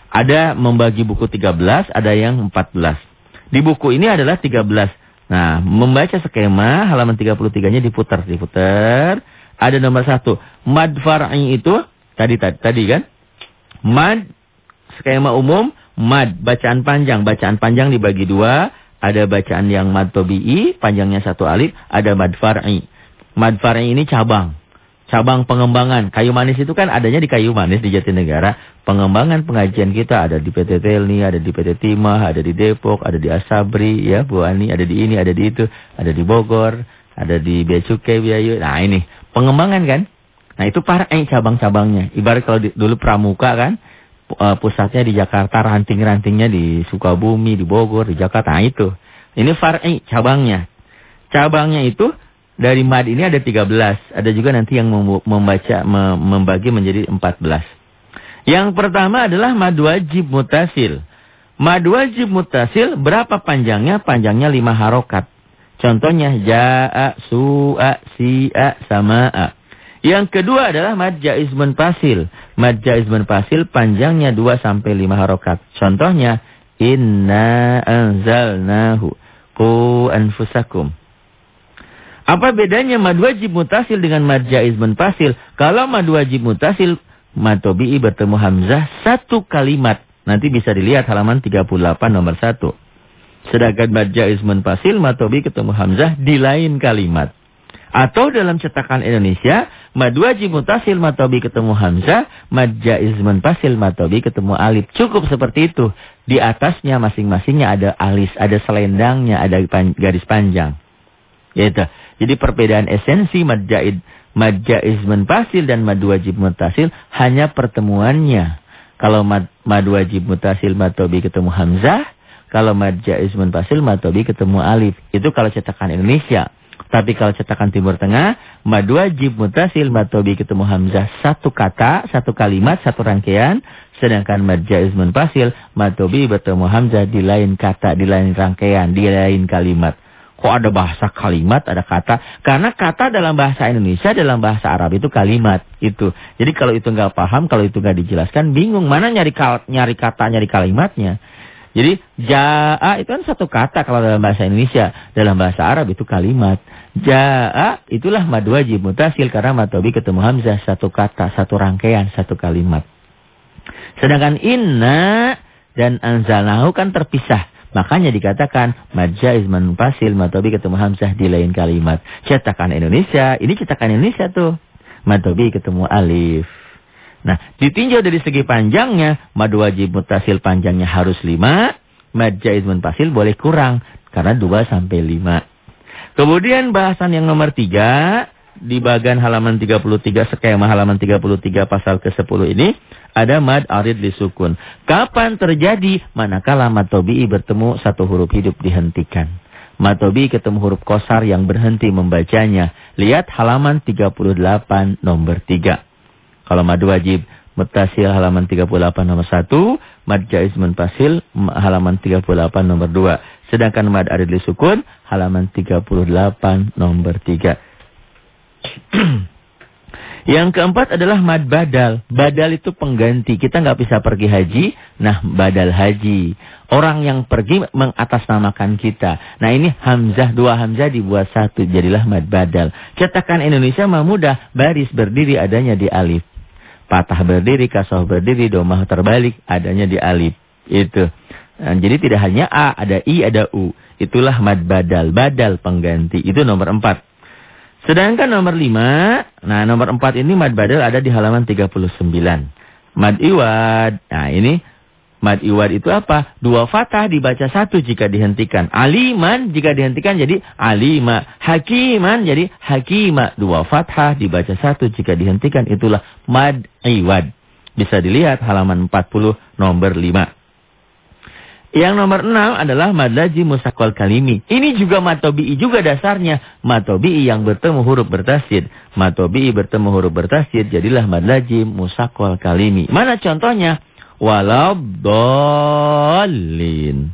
Ada membagi buku 13, ada yang 14. Di buku ini adalah 13. Nah, membaca skema halaman 33-nya diputar, diputar. Ada nomor satu. Mad far'i itu, tadi, tadi, tadi kan? Mad, skema umum, mad, bacaan panjang. Bacaan panjang dibagi dua. Ada bacaan yang mad tobi'i, panjangnya satu alif. Ada mad far'i. Mad far'i ini cabang cabang pengembangan. Kayu manis itu kan adanya di kayu manis di Jatinegara. Pengembangan pengajian kita ada di PT Telni, ada di PT Timah, ada di Depok, ada di Asabri, ya Bu Ani, ada di ini, ada di itu, ada di Bogor, ada di Bea Biayu. Nah ini pengembangan kan. Nah itu para eh, cabang-cabangnya. Ibarat kalau di, dulu Pramuka kan, uh, pusatnya di Jakarta, ranting-rantingnya di Sukabumi, di Bogor, di Jakarta. Nah itu. Ini far'i cabangnya. Cabangnya itu dari mad ini ada 13. Ada juga nanti yang membaca membagi menjadi 14. Yang pertama adalah mad wajib mutasil. Mad wajib mutasil berapa panjangnya? Panjangnya 5 harokat. Contohnya ja'a, su'a, si'a, sama'a. Yang kedua adalah mad jaiz munfasil. Mad jaiz munfasil panjangnya 2 sampai 5 harokat. Contohnya inna anzalnahu qu anfusakum. Apa bedanya mad wajib mutasil dengan mad jaiz munfasil? Kalau mad wajib mutasil, mad tobi'i bertemu hamzah satu kalimat. Nanti bisa dilihat halaman 38 nomor 1. Sedangkan mad jaiz munfasil, mad tobi'i ketemu hamzah di lain kalimat. Atau dalam cetakan Indonesia, mad wajib mutasil mad tobi ketemu hamzah, mad jaiz munfasil mad tobi ketemu alif. Cukup seperti itu. Di atasnya masing-masingnya ada alis, ada selendangnya, ada garis panjang. Yaitu. Jadi perbedaan esensi mad jaid, mad jaiz munfasil dan mad wajib mutasil hanya pertemuannya. Kalau mad, mad wajib mutasil mad tobi ketemu hamzah, kalau mad jaiz munfasil mad tobi ketemu alif. Itu kalau cetakan Indonesia. Tapi kalau cetakan Timur Tengah, mad wajib mutasil matobi ketemu hamzah satu kata, satu kalimat, satu rangkaian. Sedangkan mad jaiz munfasil matobi bertemu hamzah di lain kata, di lain rangkaian, di lain kalimat. Kok ada bahasa kalimat, ada kata? Karena kata dalam bahasa Indonesia, dalam bahasa Arab itu kalimat. itu. Jadi kalau itu nggak paham, kalau itu nggak dijelaskan, bingung. Mana nyari, nyari kata, nyari kalimatnya. Jadi jaa itu kan satu kata kalau dalam bahasa Indonesia, dalam bahasa Arab itu kalimat. Jaa itulah mad wajib mutasil karena matobi ketemu hamzah satu kata, satu rangkaian, satu kalimat. Sedangkan inna dan anzalnahu kan terpisah. Makanya dikatakan mad jaiz munfasil matobi ketemu hamzah di lain kalimat. Cetakan Indonesia, ini cetakan Indonesia tuh. Matobi ketemu alif. Nah, ditinjau dari segi panjangnya, mad wajib mutasil panjangnya harus 5, mad jaiz munfasil boleh kurang karena 2 sampai 5. Kemudian bahasan yang nomor 3 di bagian halaman 33 skema halaman 33 pasal ke-10 ini ada mad arid disukun. Kapan terjadi manakala mad tobi'i bertemu satu huruf hidup dihentikan. Mad tobi'i ketemu huruf kosar yang berhenti membacanya. Lihat halaman 38 nomor 3. Kalau mad wajib mutasil halaman 38 nomor 1, mad jaiz munfasil halaman 38 nomor 2. Sedangkan mad arid sukun halaman 38 nomor 3. Yang keempat adalah mad badal. Badal itu pengganti. Kita nggak bisa pergi haji, nah badal haji. Orang yang pergi mengatasnamakan kita. Nah ini hamzah, dua hamzah dibuat satu. Jadilah mad badal. Cetakan Indonesia mah mudah. Baris berdiri adanya di alif. Patah berdiri, kasah berdiri, domah terbalik, adanya di alif. Itu. Nah, jadi tidak hanya A, ada I, ada U. Itulah mad badal. Badal pengganti. Itu nomor empat. Sedangkan nomor lima, nah nomor empat ini mad badal ada di halaman 39. Mad iwad. Nah ini Mad iwad itu apa? Dua fatah dibaca satu jika dihentikan. Aliman jika dihentikan jadi alima. Hakiman jadi hakima. Dua fathah dibaca satu jika dihentikan. Itulah mad iwad. Bisa dilihat halaman 40 nomor 5. Yang nomor 6 adalah mad laji musakol kalimi. Ini juga matobi'i juga dasarnya. Matobi'i yang bertemu huruf bertasid. Matobi'i bertemu huruf bertasid. Jadilah mad laji musakol kalimi. Mana contohnya? waladdallin.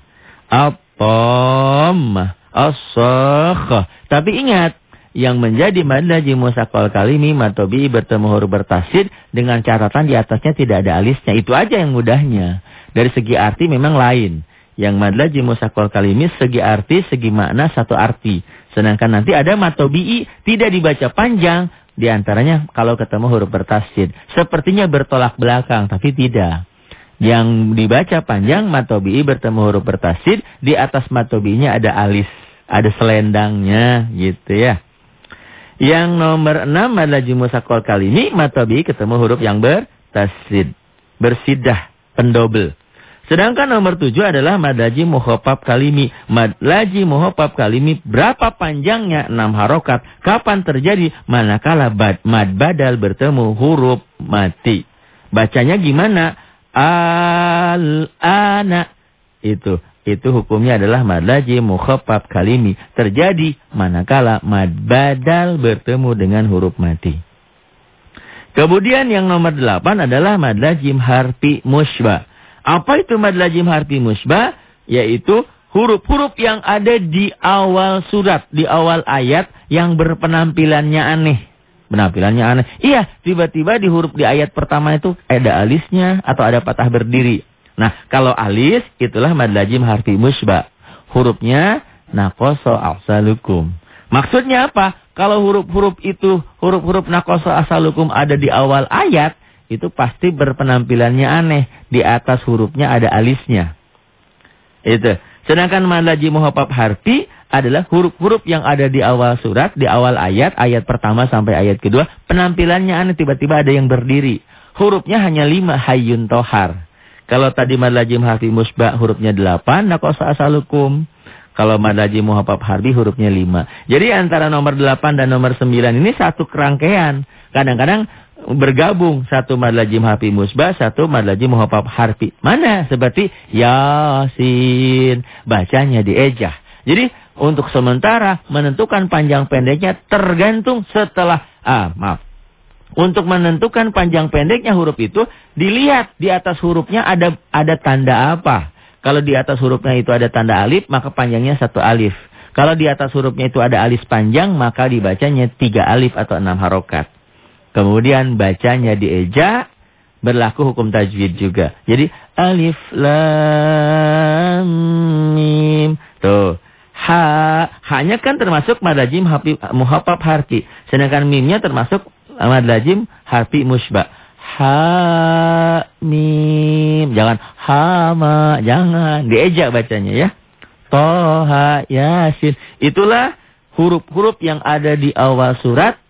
At-tammah, Tapi ingat, yang menjadi madlaji musakol kalimi matobi bertemu huruf bertasid dengan catatan di atasnya tidak ada alisnya. Itu aja yang mudahnya. Dari segi arti memang lain. Yang madlaji musakol kalimi segi arti, segi makna satu arti. Sedangkan nanti ada matobi'i tidak dibaca panjang. Di antaranya kalau ketemu huruf bertasid. Sepertinya bertolak belakang, tapi tidak. Yang dibaca panjang matobi'i bertemu huruf bertasid. Di atas matobi'inya ada alis. Ada selendangnya gitu ya. Yang nomor enam adalah jumusakol kali ini. Matobi'i ketemu huruf yang bertasid. Bersidah. Pendobel. Sedangkan nomor tujuh adalah madaji muhopap kalimi. Madaji muhopap kalimi berapa panjangnya? Enam harokat. Kapan terjadi? Manakala bad, mad badal bertemu huruf mati. Bacanya gimana? al-ana. Itu itu hukumnya adalah mad laji mukhaffaf kalimi. Terjadi manakala mad badal bertemu dengan huruf mati. Kemudian yang nomor delapan adalah mad lajim harfi musbah. Apa itu mad lajim harfi musbah? Yaitu huruf-huruf yang ada di awal surat, di awal ayat yang berpenampilannya aneh penampilannya aneh. Iya, tiba-tiba di huruf di ayat pertama itu ada alisnya atau ada patah berdiri. Nah, kalau alis itulah mad lazim harfi musba. Hurufnya naqasa asalukum. Maksudnya apa? Kalau huruf-huruf itu, huruf-huruf naqasa asalukum ada di awal ayat, itu pasti berpenampilannya aneh. Di atas hurufnya ada alisnya. Itu. Sedangkan mad lazim muhafaf harfi adalah huruf-huruf yang ada di awal surat, di awal ayat, ayat pertama sampai ayat kedua, penampilannya aneh, tiba-tiba ada yang berdiri. Hurufnya hanya lima, hayun tohar. Kalau tadi madlajim harfi musbah hurufnya delapan, nakosa asalukum. Kalau madlajim muhafab harbi hurufnya lima. Jadi antara nomor delapan dan nomor sembilan ini satu kerangkaian. Kadang-kadang bergabung. Satu madlajim harfi musbah, satu madlajim muhafab harfi. Mana? Seperti Yasin. Bacanya diejah. Jadi Untuk sementara menentukan panjang pendeknya tergantung setelah ah maaf. Untuk menentukan panjang pendeknya huruf itu dilihat di atas hurufnya ada ada tanda apa. Kalau di atas hurufnya itu ada tanda alif maka panjangnya satu alif. Kalau di atas hurufnya itu ada alif panjang maka dibacanya tiga alif atau enam harokat. Kemudian bacanya dieja berlaku hukum tajwid juga. Jadi alif lam mim. Tuh. Ha, hanya kan termasuk mad lazim muhaffaf harfi. Sedangkan mimnya termasuk mad lazim harfi musbah. Ha mim. Jangan hama, jangan diejak bacanya ya. Toha yasin. Itulah huruf-huruf yang ada di awal surat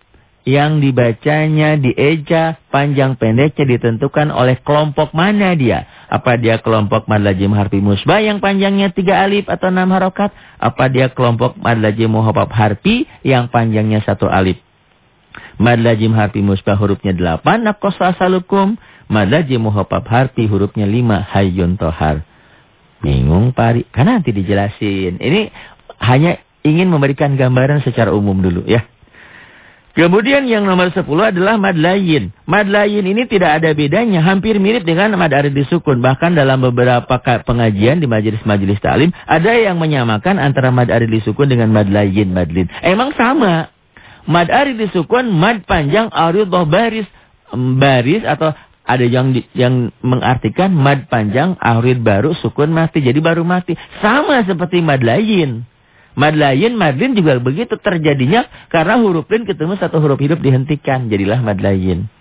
yang dibacanya di eja panjang pendeknya ditentukan oleh kelompok mana dia. Apa dia kelompok mad lazim harfi musbah yang panjangnya tiga alif atau enam harokat? Apa dia kelompok mad lazim muhabab harfi yang panjangnya satu alif? Mad lazim harfi musbah hurufnya delapan, nakosa salukum. Mad lazim muhabab harfi hurufnya lima, hayyun tohar. Bingung pari, karena nanti dijelasin. Ini hanya ingin memberikan gambaran secara umum dulu ya. Kemudian yang nomor 10 adalah mad lain. Mad lain ini tidak ada bedanya, hampir mirip dengan mad arid disukun. Bahkan dalam beberapa pengajian di majelis-majelis ta'lim, ada yang menyamakan antara mad arid disukun dengan mad lain, mad lin. Emang sama. Mad arid disukun, mad panjang, aridoh baris. Baris atau ada yang yang mengartikan mad panjang, arid baru, sukun mati. Jadi baru mati. Sama seperti mad lain. Mad lain, madlin juga begitu terjadinya karena huruf lin ketemu satu huruf hidup dihentikan. Jadilah mad lain.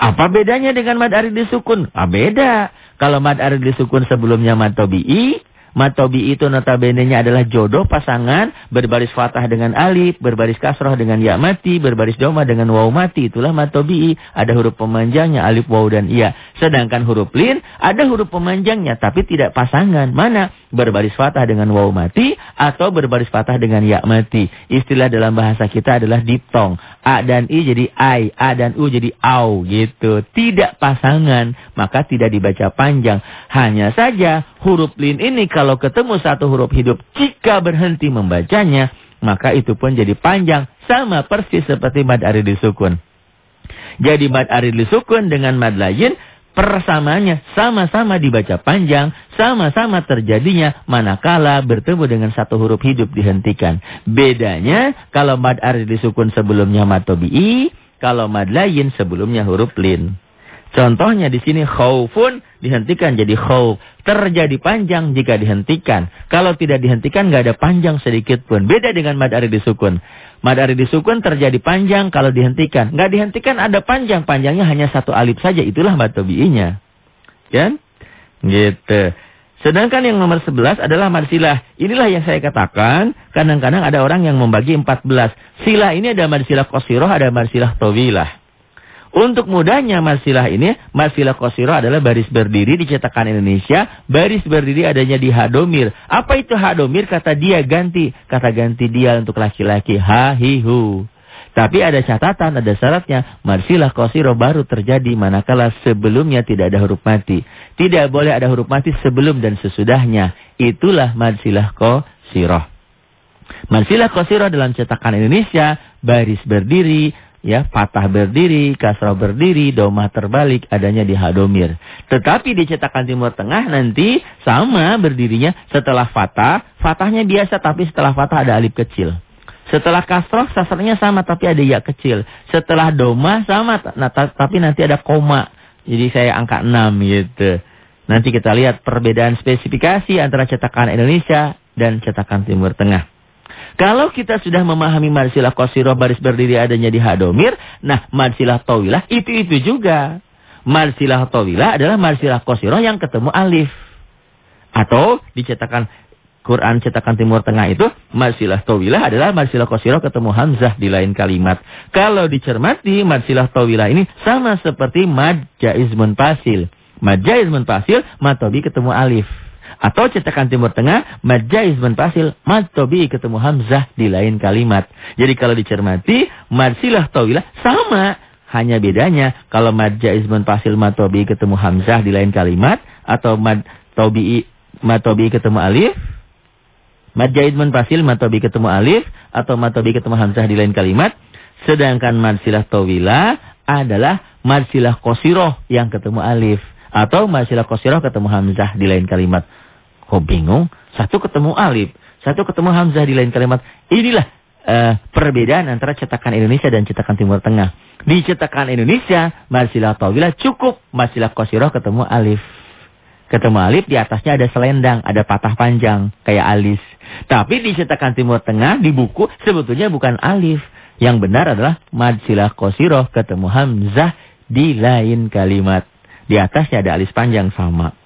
Apa bedanya dengan mad arid disukun? Ah, beda. Kalau mad arid disukun sebelumnya mad tobi'i, Matobi itu notabene-nya adalah jodoh pasangan berbaris fathah dengan alif, berbaris kasroh dengan ya mati, berbaris doma dengan waw mati. Itulah matobi. Ada huruf pemanjangnya alif, waw dan iya. Sedangkan huruf lin ada huruf pemanjangnya tapi tidak pasangan. Mana? Berbaris fathah dengan waw mati atau berbaris fathah dengan ya mati. Istilah dalam bahasa kita adalah diptong. A dan I jadi ai, A dan U jadi au gitu. Tidak pasangan, maka tidak dibaca panjang. Hanya saja huruf lin ini kalau ketemu satu huruf hidup, jika berhenti membacanya, maka itu pun jadi panjang. Sama persis seperti mad arid disukun. Jadi mad arid disukun dengan mad lain, persamanya sama-sama dibaca panjang, sama-sama terjadinya manakala bertemu dengan satu huruf hidup dihentikan. Bedanya kalau mad arid disukun sebelumnya mad tobi'i, kalau mad lain sebelumnya huruf lin. Contohnya di sini khaufun dihentikan jadi khauf. Terjadi panjang jika dihentikan. Kalau tidak dihentikan nggak ada panjang sedikit pun. Beda dengan mad arid disukun. Mad arid disukun terjadi panjang kalau dihentikan. Nggak dihentikan ada panjang. Panjangnya hanya satu alif saja. Itulah mad tobi'inya. Kan? Gitu. Sedangkan yang nomor 11 adalah mad silah. Inilah yang saya katakan. Kadang-kadang ada orang yang membagi 14. Silah ini ada mad silah kosiroh, ada mad silah towilah. Untuk mudahnya masilah ini, masilah kosiro adalah baris berdiri di cetakan Indonesia. Baris berdiri adanya di hadomir. Apa itu hadomir? Kata dia ganti. Kata ganti dia untuk laki-laki. Ha, hi, hu. Tapi ada catatan, ada syaratnya. Marsilah kosiro baru terjadi manakala sebelumnya tidak ada huruf mati. Tidak boleh ada huruf mati sebelum dan sesudahnya. Itulah marsilah kosiro. Marsilah kosiro dalam cetakan Indonesia, baris berdiri, ya patah berdiri, kasrah berdiri, domah terbalik adanya di hadomir. Tetapi di cetakan Timur Tengah nanti sama berdirinya setelah fatah, fatahnya biasa tapi setelah fatah ada alif kecil. Setelah kasroh sasarnya sama tapi ada ya kecil. Setelah domah sama nah, tapi nanti ada koma. Jadi saya angka 6 gitu. Nanti kita lihat perbedaan spesifikasi antara cetakan Indonesia dan cetakan Timur Tengah. Kalau kita sudah memahami marsilah kosiroh baris berdiri adanya di hadomir, nah marsilah tawilah itu-itu juga. Marsilah tawilah adalah marsilah kosiroh yang ketemu alif. Atau dicetakan Quran cetakan Timur Tengah itu marsilah tawilah adalah marsilah kosiroh ketemu hamzah di lain kalimat. Kalau dicermati marsilah tawilah ini sama seperti mad jaiz munfasil. Munfasil matobi ketemu alif. Atau cetakan Timur Tengah, mad jaiz munfasil, mad tobi ketemu hamzah di lain kalimat. Jadi kalau dicermati, mad silah tawilah sama. Hanya bedanya kalau mad jaiz munfasil mad tobi ketemu hamzah di lain kalimat atau mad tobi mad tobi ketemu alif Mad jaid munfasil matobi ketemu alif atau matobi ketemu hamzah di lain kalimat. Sedangkan mad silah tawila adalah mad silah kosiroh yang ketemu alif. Atau mad silah kosiroh ketemu hamzah di lain kalimat. Kok bingung? Satu ketemu alif, satu ketemu hamzah di lain kalimat. Inilah uh, perbedaan antara cetakan Indonesia dan cetakan Timur Tengah. Di cetakan Indonesia, mad silah tawila cukup mad silah kosiroh ketemu alif ketemu alif di atasnya ada selendang, ada patah panjang kayak alis. Tapi di cetakan Timur Tengah di buku sebetulnya bukan alif. Yang benar adalah mad silah kosiroh ketemu hamzah di lain kalimat. Di atasnya ada alis panjang sama.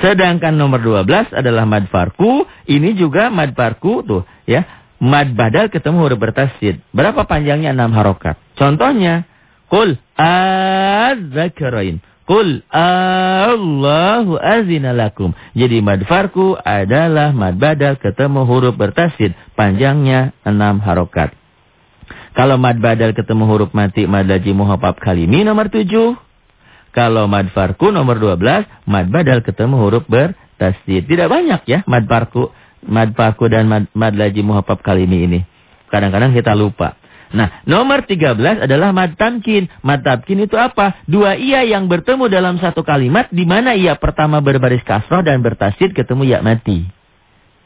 Sedangkan nomor 12 adalah mad farku. Ini juga mad farku tuh ya. Mad badal ketemu huruf bertasjid. Berapa panjangnya? 6 harokat. Contohnya. Kul az-zakarain. Qul Allahu azina lakum. Jadi mad farku adalah mad badal ketemu huruf bertasid. Panjangnya enam harokat. Kalau mad badal ketemu huruf mati mad laji muhafab kalimi nomor tujuh. Kalau mad farku nomor dua belas. Mad badal ketemu huruf bertasid. Tidak banyak ya mad farku. Mad farku dan mad, mad laji muhafab kalimi ini. Kadang-kadang kita lupa. Nah, nomor 13 adalah mad tamkin. Mad tamkin itu apa? Dua iya yang bertemu dalam satu kalimat di mana iya pertama berbaris kasroh dan bertasid ketemu ya mati.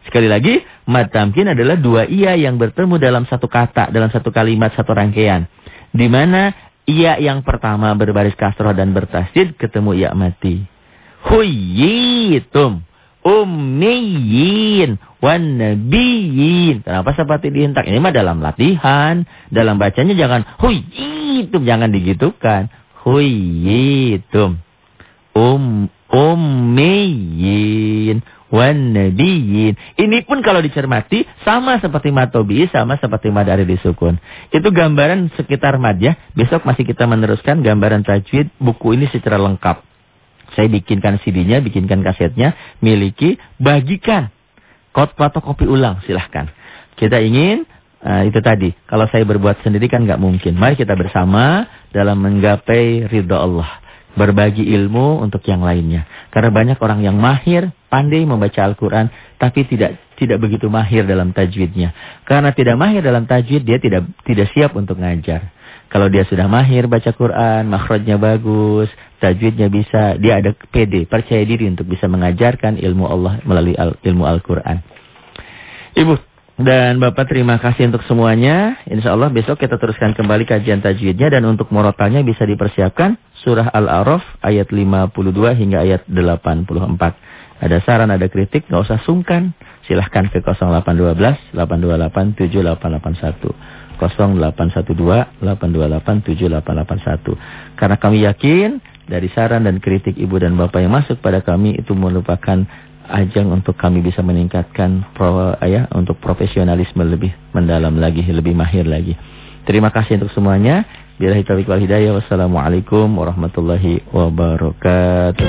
Sekali lagi, mad tamkin adalah dua iya yang bertemu dalam satu kata, dalam satu kalimat, satu rangkaian. Di mana iya yang pertama berbaris kasroh dan bertasid ketemu ya mati. Huyitum ummiyin wan nabiyyin. Kenapa seperti dihentak? Ini mah dalam latihan. Dalam bacanya jangan huyitum. Jangan digitukan. Huyitum. Um, ummiyin wan nabiyyin. Ini pun kalau dicermati sama seperti matobi, sama seperti madari disukun. Itu gambaran sekitar mad ya. Besok masih kita meneruskan gambaran tajwid buku ini secara lengkap. Saya bikinkan CD-nya, bikinkan kasetnya, miliki, bagikan. Kot fotokopi ulang, silahkan. Kita ingin, uh, itu tadi, kalau saya berbuat sendiri kan nggak mungkin. Mari kita bersama dalam menggapai ridho Allah. Berbagi ilmu untuk yang lainnya. Karena banyak orang yang mahir, pandai membaca Al-Quran, tapi tidak tidak begitu mahir dalam tajwidnya. Karena tidak mahir dalam tajwid, dia tidak tidak siap untuk ngajar. Kalau dia sudah mahir baca Quran, makhrajnya bagus, tajwidnya bisa, dia ada PD, percaya diri untuk bisa mengajarkan ilmu Allah melalui al, ilmu Al-Quran. Ibu dan Bapak terima kasih untuk semuanya. Insya Allah besok kita teruskan kembali kajian tajwidnya dan untuk morotalnya bisa dipersiapkan surah Al-A'raf ayat 52 hingga ayat 84. Ada saran, ada kritik, nggak usah sungkan. Silahkan ke 0812 828 7881. 0812 828 7881. Karena kami yakin dari saran dan kritik ibu dan bapak yang masuk pada kami itu merupakan ajang untuk kami bisa meningkatkan pro, ya, untuk profesionalisme lebih mendalam lagi, lebih mahir lagi. Terima kasih untuk semuanya. Bila taufiq wal hidayah. Wassalamualaikum warahmatullahi wabarakatuh.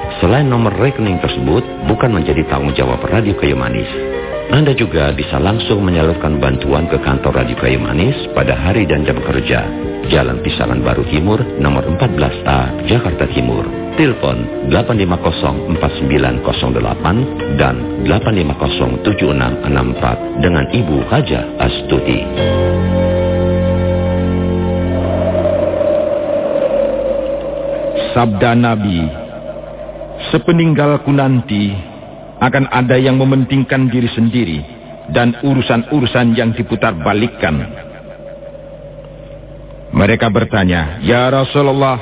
Selain nomor rekening tersebut bukan menjadi tanggung jawab Radio Kayu Manis. Anda juga bisa langsung menyalurkan bantuan ke kantor Radio Kayu Manis pada hari dan jam kerja. Jalan Pisangan Baru Timur, nomor 14A, Jakarta Timur. Telepon 8504908 dan 8507664 dengan Ibu Haja Astuti. Sabda Nabi, sepeninggalku nanti akan ada yang mementingkan diri sendiri dan urusan-urusan yang diputar balikkan. Mereka bertanya, Ya Rasulullah,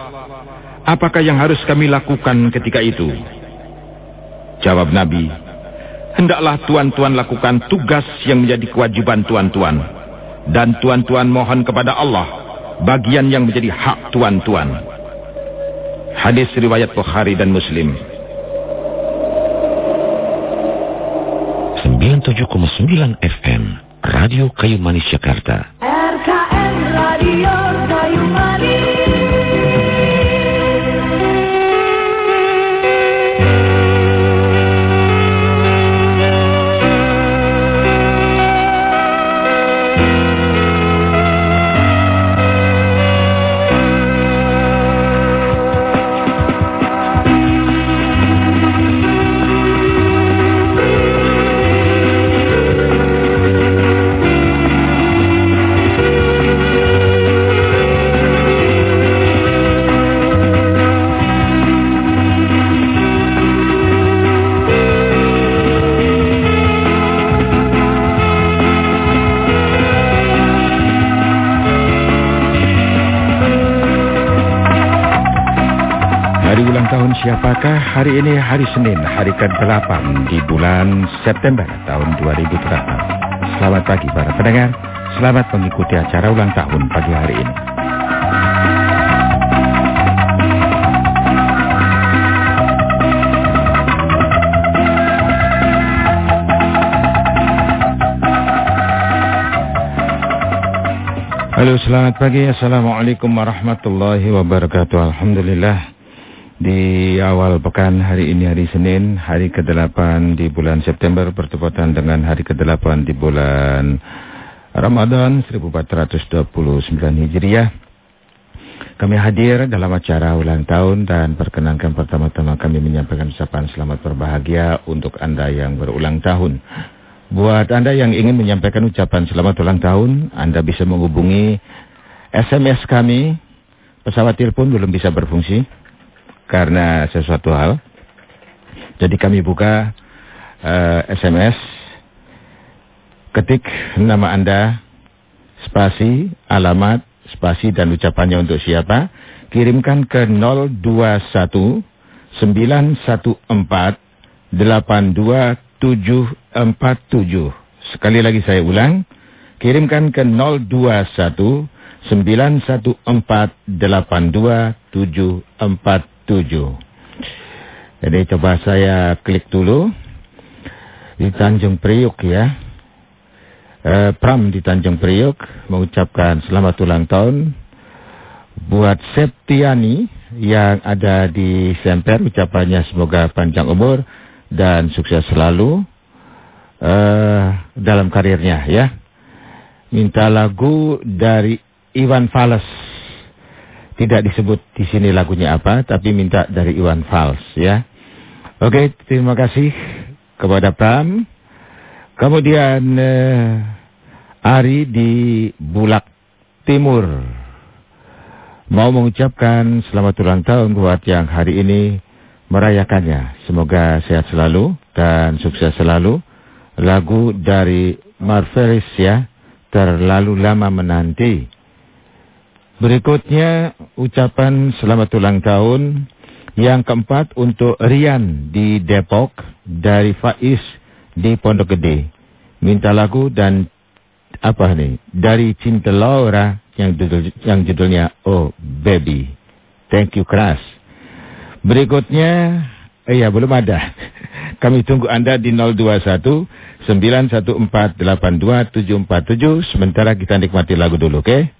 apakah yang harus kami lakukan ketika itu? Jawab Nabi, hendaklah tuan-tuan lakukan tugas yang menjadi kewajiban tuan-tuan. Dan tuan-tuan mohon kepada Allah, bagian yang menjadi hak tuan-tuan. Hadis riwayat Bukhari dan Muslim. 97,9 FM Radio Kayu Manis Jakarta. RKM Radio Kayu Manis. Hari ini hari Senin, hari ke-8 di bulan September tahun 2008. Selamat pagi para pendengar, selamat mengikuti acara ulang tahun pagi hari ini. Halo selamat pagi Assalamualaikum warahmatullahi wabarakatuh Alhamdulillah di awal pekan hari ini hari Senin, hari ke-8 di bulan September bertepatan dengan hari ke-8 di bulan Ramadan 1429 Hijriah. Kami hadir dalam acara ulang tahun dan perkenankan pertama-tama kami menyampaikan ucapan selamat berbahagia untuk Anda yang berulang tahun. Buat Anda yang ingin menyampaikan ucapan selamat ulang tahun, Anda bisa menghubungi SMS kami. Pesawat telepon belum bisa berfungsi karena sesuatu hal. Jadi kami buka uh, eh, SMS, ketik nama Anda, spasi, alamat, spasi dan ucapannya untuk siapa. Kirimkan ke 021 914 82747. Sekali lagi saya ulang. Kirimkan ke 021 914 82747 tujuh. Jadi coba saya klik dulu di Tanjung Priuk ya. Eh, Pram di Tanjung Priuk mengucapkan selamat ulang tahun buat Septiani yang ada di Semper ucapannya semoga panjang umur dan sukses selalu uh, dalam karirnya ya. Minta lagu dari Iwan Fals tidak disebut di sini lagunya apa, tapi minta dari Iwan Fals ya. Oke, terima kasih kepada Pram. Kemudian eh, Ari di Bulak Timur mau mengucapkan selamat ulang tahun buat yang hari ini merayakannya. Semoga sehat selalu dan sukses selalu. Lagu dari Marvelis ya, terlalu lama menanti. Berikutnya ucapan selamat ulang tahun yang keempat untuk Rian di Depok dari Faiz di Pondok Gede. Minta lagu dan apa nih dari Cinta Laura yang judul, yang judulnya Oh Baby. Thank you keras. Berikutnya eh ya belum ada. Kami tunggu Anda di 021 91482 747 sementara kita nikmati lagu dulu oke? Okay?